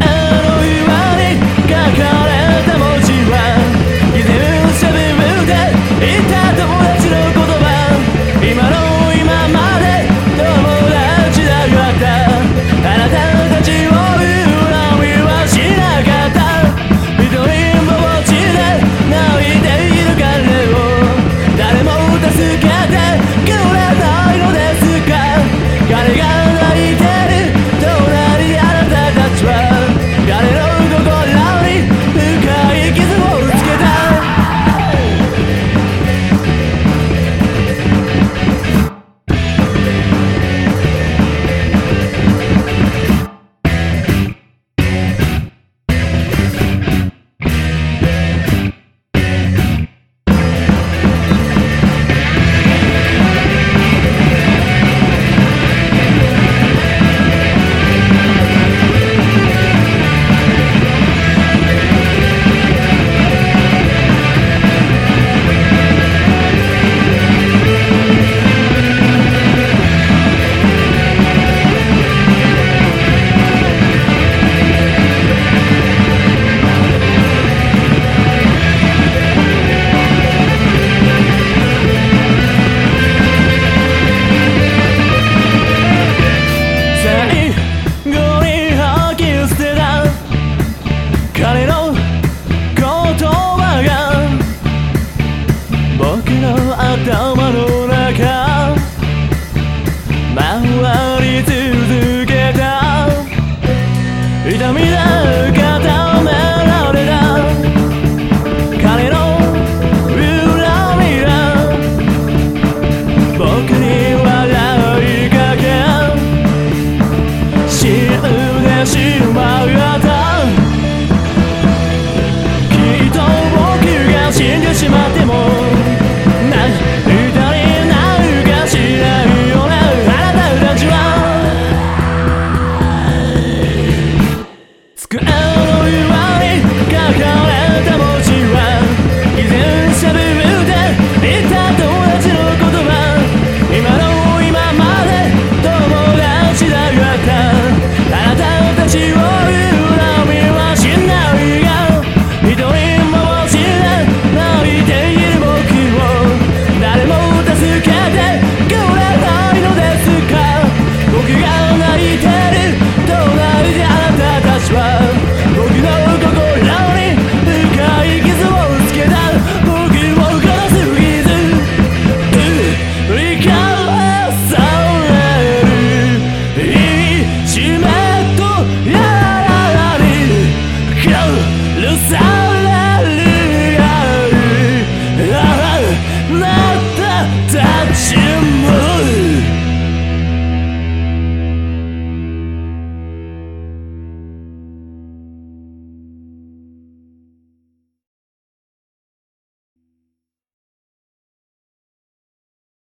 out 頭の